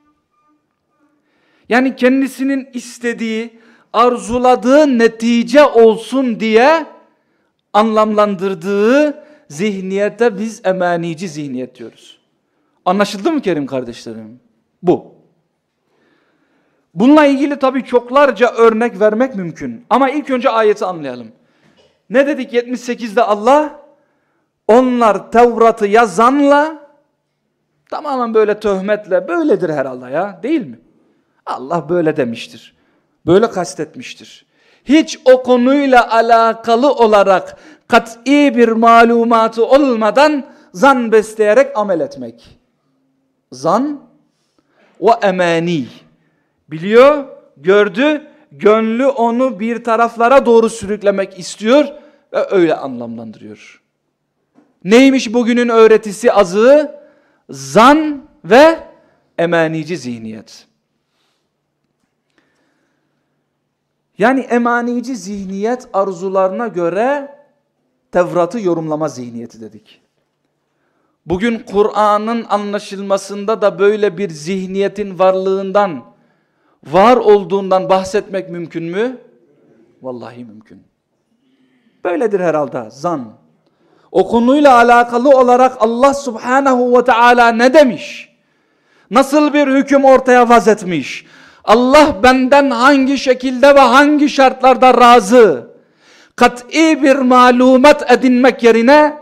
Yani kendisinin istediği, arzuladığı netice olsun diye anlamlandırdığı zihniyete biz emanici zihniyet diyoruz. Anlaşıldı mı Kerim kardeşlerim? Bu. Bununla ilgili tabii çoklarca örnek vermek mümkün. Ama ilk önce ayeti anlayalım. Ne dedik 78'de Allah? Onlar Tevrat'ı yazanla tamamen böyle töhmetle böyledir herhalde ya değil mi? Allah böyle demiştir. Böyle kastetmiştir. Hiç o konuyla alakalı olarak kat'i bir malumatı olmadan zan besleyerek amel etmek. Zan ve emani. Biliyor, gördü, gönlü onu bir taraflara doğru sürüklemek istiyor ve öyle anlamlandırıyor. Neymiş bugünün öğretisi azığı? Zan ve emanici zihniyet. Yani emanici zihniyet arzularına göre Tevrat'ı yorumlama zihniyeti dedik. Bugün Kur'an'ın anlaşılmasında da böyle bir zihniyetin varlığından, var olduğundan bahsetmek mümkün mü? Vallahi mümkün. Böyledir herhalde zan. O konuyla alakalı olarak Allah subhanahu ve teala ne demiş? Nasıl bir hüküm ortaya vaz etmiş? Allah benden hangi şekilde ve hangi şartlarda razı? Kat'i bir malumat edinmek yerine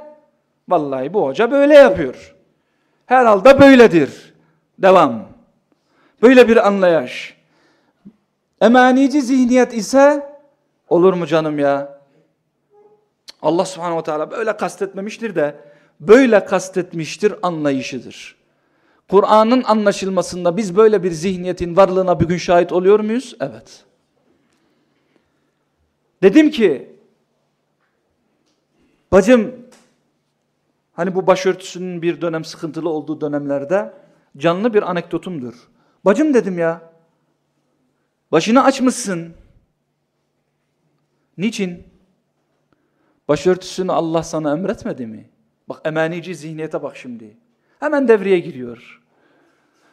vallahi bu hoca böyle yapıyor. Herhalde böyledir. Devam. Böyle bir anlayış. Emanici zihniyet ise olur mu canım ya? Allah subhanehu ve teala böyle kastetmemiştir de böyle kastetmiştir anlayışıdır. Kur'an'ın anlaşılmasında biz böyle bir zihniyetin varlığına bugün şahit oluyor muyuz? Evet. Dedim ki bacım hani bu başörtüsünün bir dönem sıkıntılı olduğu dönemlerde canlı bir anekdotumdur. Bacım dedim ya başını açmışsın. Niçin? Başörtüsünü Allah sana emretmedi mi? Bak emanici zihniyete bak şimdi. Hemen devreye giriyor.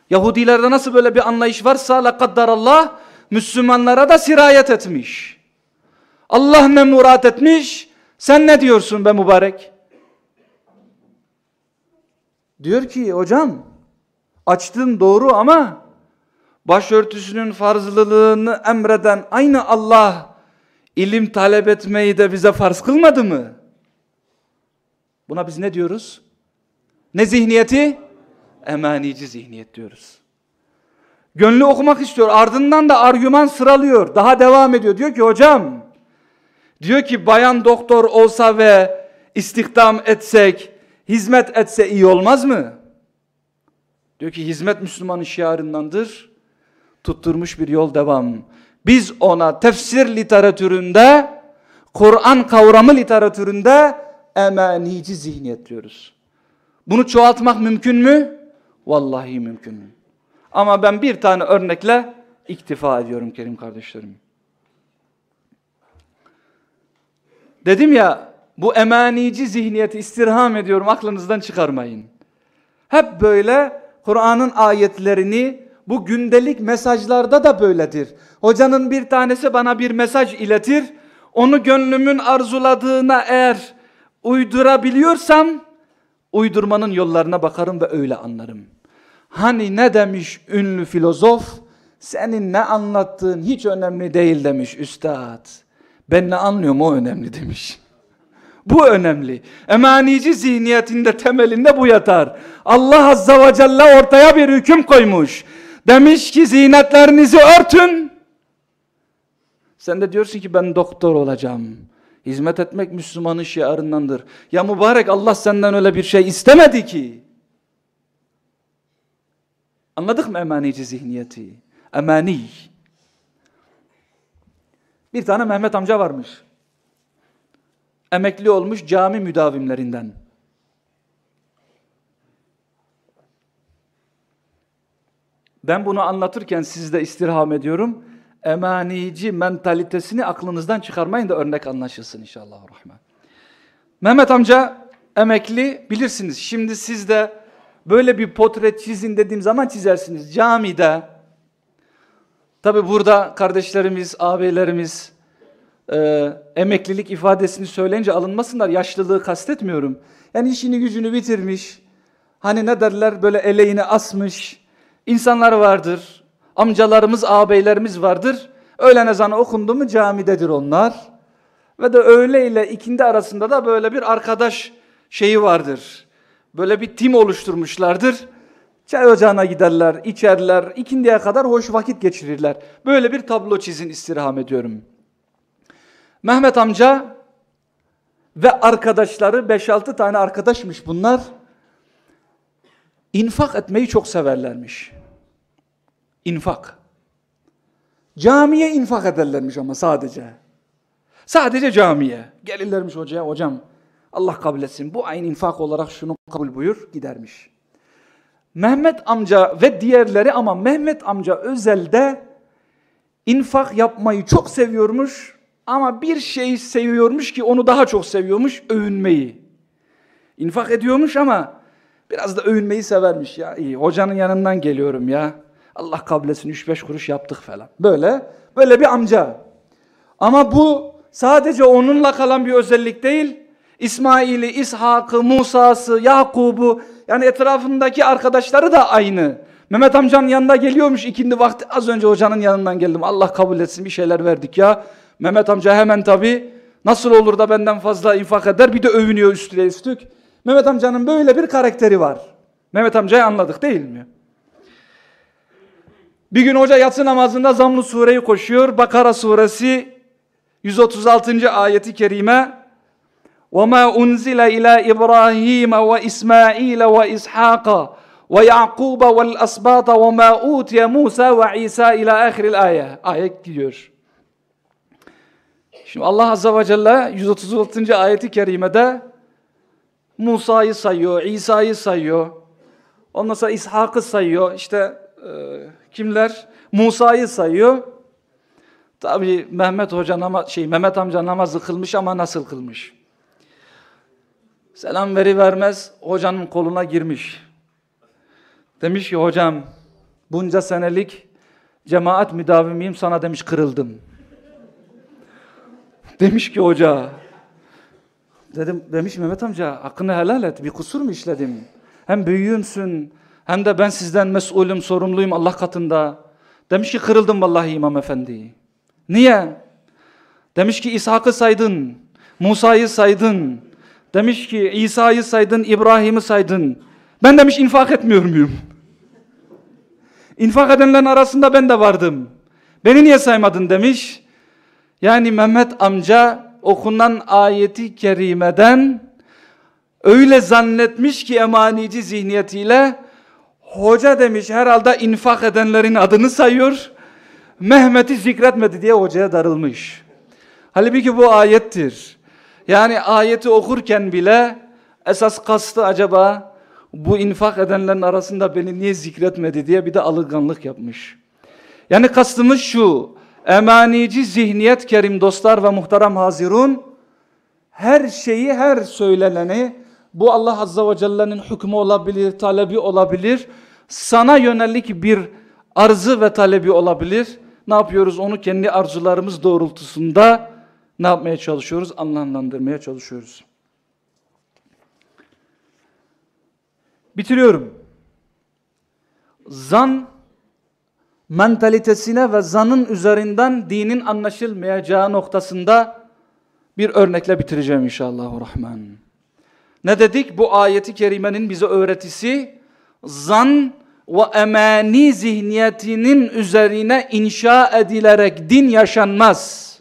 Yahudilerde nasıl böyle bir anlayış varsa la Allah Müslümanlara da sirayet etmiş. Allah ne murat etmiş? Sen ne diyorsun be mübarek? Diyor ki hocam açtın doğru ama başörtüsünün farzlılığını emreden aynı Allah ilim talep etmeyi de bize farz kılmadı mı? Buna biz ne diyoruz? Ne zihniyeti? Emanici zihniyet diyoruz. Gönlü okumak istiyor. Ardından da argüman sıralıyor. Daha devam ediyor. Diyor ki hocam, diyor ki bayan doktor olsa ve istihdam etsek, hizmet etse iyi olmaz mı? Diyor ki hizmet Müslümanın şiarındandır. Tutturmuş bir yol devam. Biz ona tefsir literatüründe, Kur'an kavramı literatüründe emanici zihniyet diyoruz. Bunu çoğaltmak mümkün mü? Vallahi mümkün. Ama ben bir tane örnekle iktifa ediyorum Kerim kardeşlerim. Dedim ya bu emanici zihniyeti istirham ediyorum aklınızdan çıkarmayın. Hep böyle Kur'an'ın ayetlerini bu gündelik mesajlarda da böyledir. Hocanın bir tanesi bana bir mesaj iletir. Onu gönlümün arzuladığına eğer uydurabiliyorsam uydurmanın yollarına bakarım ve öyle anlarım. Hani ne demiş ünlü filozof? Senin ne anlattığın hiç önemli değil demiş üstad. Ben ne anlıyorum o önemli demiş. Bu önemli. Emanici zihniyetinde temelinde bu yatar. Allah Azza ve Celle ortaya bir hüküm koymuş. Demiş ki zinetlerinizi örtün. Sen de diyorsun ki ben doktor olacağım. Hizmet etmek Müslümanın şiarındandır. Ya mübarek Allah senden öyle bir şey istemedi ki. Anladık mı emanici zihniyeti? Emani. Bir tane Mehmet amca varmış. Emekli olmuş cami müdavimlerinden. Ben bunu anlatırken sizde istirham ediyorum. Emanici mentalitesini aklınızdan çıkarmayın da örnek anlaşılsın inşallah. Rahman. Mehmet amca emekli bilirsiniz. Şimdi siz de böyle bir portre çizin dediğim zaman çizersiniz. Camide tabi burada kardeşlerimiz, ağabeylerimiz e, emeklilik ifadesini söyleyince alınmasınlar. Yaşlılığı kastetmiyorum. Yani işini gücünü bitirmiş. Hani ne derler böyle eleğini asmış insanlar vardır. Amcalarımız, ağabeylerimiz vardır. Öğlen ezanı okundu mu camidedir onlar. Ve de öğle ile ikindi arasında da böyle bir arkadaş şeyi vardır. Böyle bir tim oluşturmuşlardır. Çay ocağına giderler, içerler, ikindiye kadar hoş vakit geçirirler. Böyle bir tablo çizin istirham ediyorum. Mehmet amca ve arkadaşları 5-6 tane arkadaşmış bunlar. İnfak etmeyi çok severlermiş. İnfak. Camiye infak ederlermiş ama sadece. Sadece camiye. Gelirlermiş hocaya, hocam Allah kabul etsin. Bu aynı infak olarak şunu kabul buyur, gidermiş. Mehmet amca ve diğerleri ama Mehmet amca özelde infak yapmayı çok seviyormuş ama bir şey seviyormuş ki onu daha çok seviyormuş, övünmeyi. İnfak ediyormuş ama biraz da övünmeyi severmiş ya. İyi, hocanın yanından geliyorum ya. Allah kabul etsin 3-5 kuruş yaptık falan. Böyle, böyle bir amca. Ama bu sadece onunla kalan bir özellik değil. İsmail'i, İshak'ı, Musa'sı, Yakub'u yani etrafındaki arkadaşları da aynı. Mehmet amcanın yanında geliyormuş ikindi vakti. Az önce hocanın yanından geldim. Allah kabul etsin bir şeyler verdik ya. Mehmet amca hemen tabi nasıl olur da benden fazla infak eder bir de övünüyor üstüne üstlük. Mehmet amcanın böyle bir karakteri var. Mehmet amcayı anladık değil mi? Bir gün hoca yatsı namazında Zamlı sureyi koşuyor. Bakara suresi 136. ayeti kerime وَمَا أُنْزِلَ إِلَى إِبْرَاهِيمَ وَإِسْمَاعِيلَ وَإِسْحَاقَ وَيَعْقُوبَ وَالْأَسْبَاطَ وَمَا أُوتِيَ مُوسَى وَعِيسَى إلى آخر الآية. Ayet gidiyor. Şimdi Allah Azze ve Celle 136. ayeti kerimede Musa'yı sayıyor, İsa'yı sayıyor. Ondan sonra İshak'ı sayıyor. İşte e, kimler? Musa'yı sayıyor. Tabi Mehmet Hoca namaz, şey Mehmet amca namazı kılmış ama nasıl kılmış? Selam veri vermez hocanın koluna girmiş. Demiş ki hocam bunca senelik cemaat müdavimiyim sana demiş kırıldım. Demiş ki hoca dedim demiş Mehmet amca hakkını helal et bir kusur mu işledim? Hem büyüğümsün hem de ben sizden mesulüm sorumluyum Allah katında. Demiş ki kırıldım vallahi imam efendi. Niye? Demiş ki İshak'ı saydın, Musa'yı saydın, Demiş ki İsa'yı saydın, İbrahim'i saydın. Ben demiş infak etmiyor muyum? İnfak edenlerin arasında ben de vardım. Beni niye saymadın demiş. Yani Mehmet amca okunan ayeti kerimeden öyle zannetmiş ki emanici zihniyetiyle hoca demiş herhalde infak edenlerin adını sayıyor. Mehmet'i zikretmedi diye hocaya darılmış. Halbuki bu ayettir. Yani ayeti okurken bile esas kastı acaba bu infak edenlerin arasında beni niye zikretmedi diye bir de alınganlık yapmış. Yani kastımız şu, emanici zihniyet kerim dostlar ve muhterem hazirun, her şeyi, her söyleneni, bu Allah Azza ve Celle'nin hükmü olabilir, talebi olabilir, sana yönelik bir arzı ve talebi olabilir. Ne yapıyoruz? Onu kendi arzularımız doğrultusunda ne yapmaya çalışıyoruz? Anlamlandırmaya çalışıyoruz. Bitiriyorum. Zan mentalitesine ve zanın üzerinden dinin anlaşılmayacağı noktasında bir örnekle bitireceğim inşallah rahman. Ne dedik? Bu ayeti kerimenin bize öğretisi zan ve emani zihniyetinin üzerine inşa edilerek din yaşanmaz.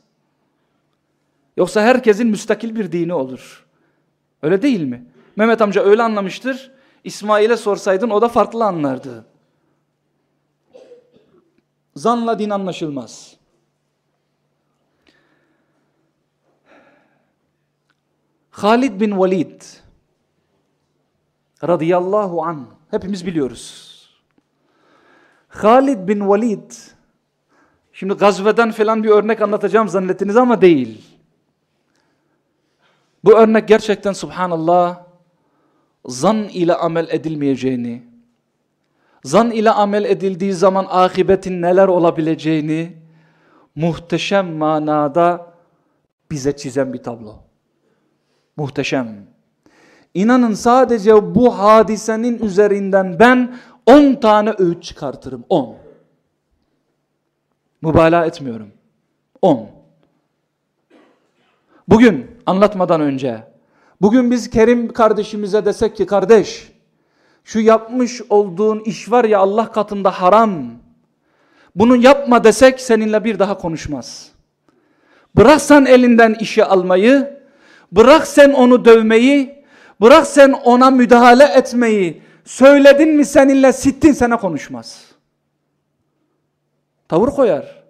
Yoksa herkesin müstakil bir dini olur. Öyle değil mi? Mehmet amca öyle anlamıştır. İsmail'e sorsaydın o da farklı anlardı. Zanla din anlaşılmaz. Halid bin Velid radıyallahu an hepimiz biliyoruz. Halid bin Velid şimdi gazveden falan bir örnek anlatacağım zannettiniz ama değil. Bu örnek gerçekten subhanallah zan ile amel edilmeyeceğini, zan ile amel edildiği zaman akibetin neler olabileceğini muhteşem manada bize çizen bir tablo. Muhteşem. İnanın sadece bu hadisenin üzerinden ben 10 tane öğüt çıkartırım. 10. Mübalağa etmiyorum. 10. Bugün anlatmadan önce bugün biz Kerim kardeşimize desek ki kardeş şu yapmış olduğun iş var ya Allah katında haram. Bunu yapma desek seninle bir daha konuşmaz. Bırak sen elinden işi almayı, bırak sen onu dövmeyi, bırak sen ona müdahale etmeyi. Söyledin mi seninle sittin sene konuşmaz. Tavır koyar.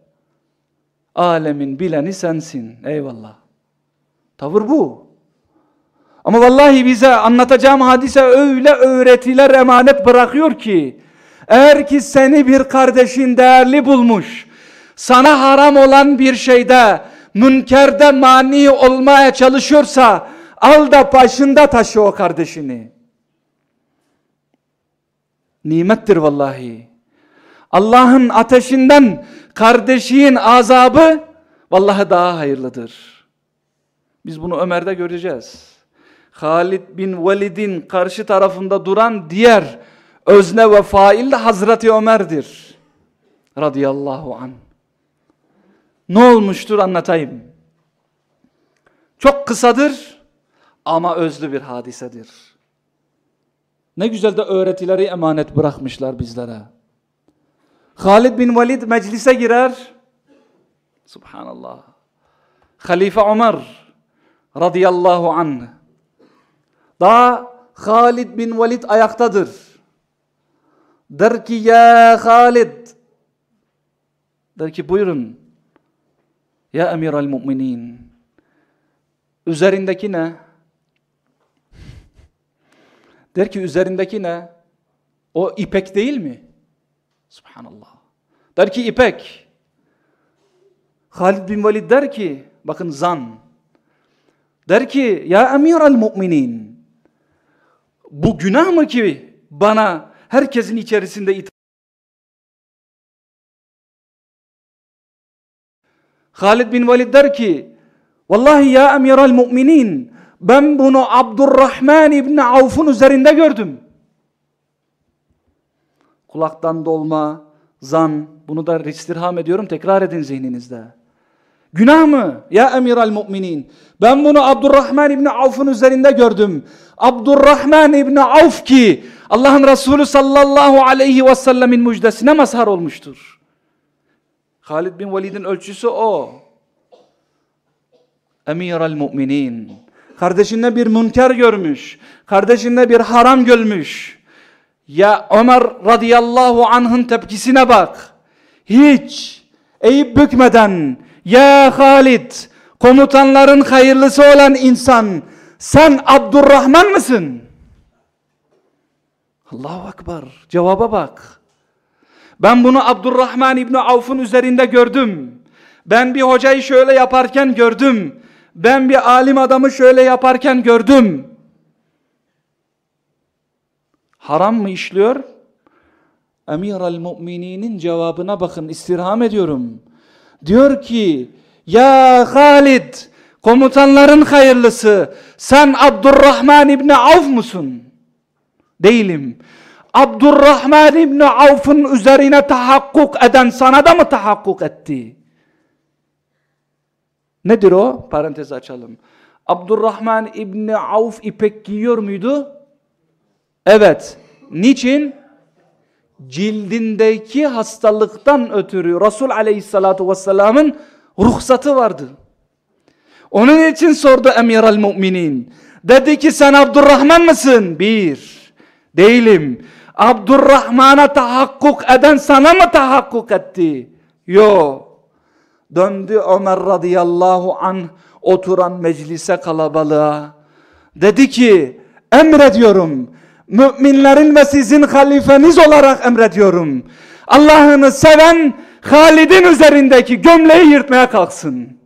Alemin bileni sensin. Eyvallah. Tavır bu. Ama vallahi bize anlatacağım hadise öyle öğretiler emanet bırakıyor ki eğer ki seni bir kardeşin değerli bulmuş sana haram olan bir şeyde münkerde mani olmaya çalışıyorsa al da başında taşı o kardeşini. Nimettir vallahi. Allah'ın ateşinden kardeşin azabı vallahi daha hayırlıdır. Biz bunu Ömer'de göreceğiz. Halid bin Velid'in karşı tarafında duran diğer özne ve fail de Hazreti Ömer'dir. Radıyallahu an. Ne olmuştur anlatayım. Çok kısadır ama özlü bir hadisedir. Ne güzel de öğretileri emanet bırakmışlar bizlere. Halid bin Velid meclise girer. Subhanallah. Halife Ömer radıyallahu anh. Daha Halid bin Velid ayaktadır. Der ki ya Halid. Der ki buyurun. Ya emir al müminin. Üzerindeki ne? Der ki üzerindeki ne? O ipek değil mi? Subhanallah. Der ki ipek. Halid bin Velid der ki, bakın zan. Der ki, ya emir al müminin. Bu günah mı ki bana herkesin içerisinde itaat Halid bin Velid der ki, Vallahi ya emir al müminin, ben bunu Abdurrahman İbni Avf'un üzerinde gördüm. Kulaktan dolma, zan, bunu da istirham ediyorum, tekrar edin zihninizde. Günah mı? Ya emir al müminin. Ben bunu Abdurrahman İbni Avf'un üzerinde gördüm. Abdurrahman İbni Avf ki Allah'ın Resulü sallallahu aleyhi ve sellemin müjdesine mazhar olmuştur. Halid bin Velid'in ölçüsü o. Emir al müminin. Kardeşinde bir münker görmüş. Kardeşinde bir haram görmüş. Ya Ömer radıyallahu anh'ın tepkisine bak. Hiç eğip bükmeden ya Halid komutanların hayırlısı olan insan sen Abdurrahman mısın? Allahu Akbar. Cevaba bak. Ben bunu Abdurrahman İbni Avf'un üzerinde gördüm. Ben bir hocayı şöyle yaparken gördüm. Ben bir alim adamı şöyle yaparken gördüm. Haram mı işliyor? Emir al Mu'mininin cevabına bakın istirham ediyorum. Diyor ki ya Halid komutanların hayırlısı sen Abdurrahman İbni Avf musun? Değilim. Abdurrahman İbni Avf'ın üzerine tahakkuk eden sana da mı tahakkuk etti? Nedir o? Parantez açalım. Abdurrahman İbni Avf ipek giyiyor muydu? Evet. Niçin? Cildindeki hastalıktan ötürü Resul Aleyhissalatu vesselamın ruhsatı vardı. Onun için sordu emir al müminin. Dedi ki sen Abdurrahman mısın? Bir. Değilim. Abdurrahman'a tahakkuk eden sana mı tahakkuk etti? Yo. Döndü Ömer radıyallahu an oturan meclise kalabalığa. Dedi ki emrediyorum. Müminlerin ve sizin halifeniz olarak emrediyorum. Allah'ını seven Halid'in üzerindeki gömleği yırtmaya kalksın.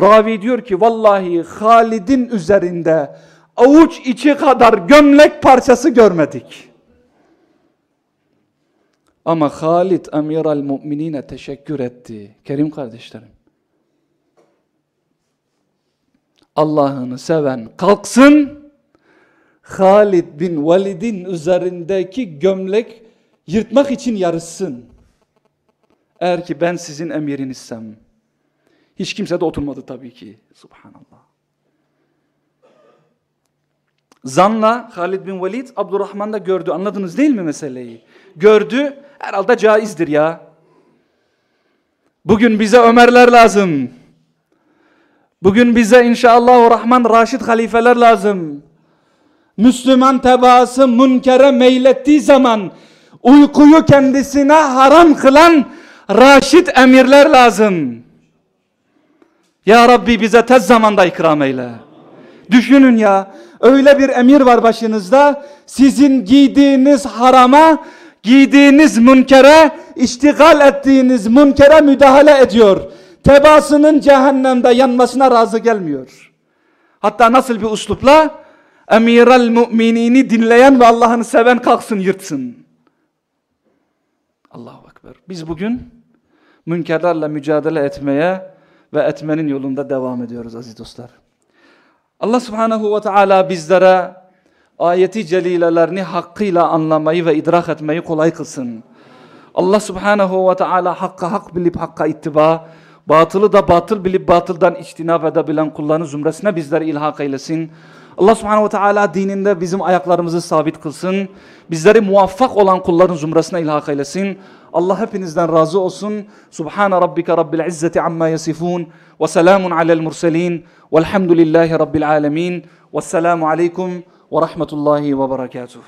Ravi diyor ki vallahi Halid'in üzerinde avuç içi kadar gömlek parçası görmedik. Ama Halid emir al müminine teşekkür etti. Kerim kardeşlerim. Allah'ını seven kalksın. Halid bin Velid'in üzerindeki gömlek yırtmak için yarışsın. Eğer ki ben sizin emirinizsem. Hiç kimse de oturmadı tabii ki. Subhanallah. Zanla Halid bin Velid Abdurrahman da gördü. Anladınız değil mi meseleyi? Gördü. Herhalde caizdir ya. Bugün bize Ömerler lazım. Bugün bize inşallah Rahman Raşid halifeler lazım. Müslüman tebaası münkere meylettiği zaman uykuyu kendisine haram kılan Raşid emirler lazım. Ya Rabbi bize tez zamanda ikram eyle. Düşünün ya öyle bir emir var başınızda sizin giydiğiniz harama giydiğiniz münkere iştigal ettiğiniz münkere müdahale ediyor. Tebaasının cehennemde yanmasına razı gelmiyor. Hatta nasıl bir uslupla emiral müminini dinleyen ve Allah'ını seven kalksın yırtsın. Allahu Ekber. Biz bugün münkerlerle mücadele etmeye ve etmenin yolunda devam ediyoruz aziz dostlar. Allah subhanahu ve teala bizlere ayeti celilelerini hakkıyla anlamayı ve idrak etmeyi kolay kılsın. Allah subhanehu ve teala hakka hak bilip hakka ittiba, batılı da batıl bilip batıldan içtinab edebilen kulların zümresine bizleri ilhak eylesin. Allah subhanehu ve teala dininde bizim ayaklarımızı sabit kılsın. Bizleri muvaffak olan kulların zümresine ilhak eylesin. Allah hepinizden razı olsun. Subhane rabbike rabbil izzeti amma yasifun. Ve selamun alel murselin. Velhamdülillahi rabbil alemin. Vesselamu aleykum ورحمة الله وبركاته.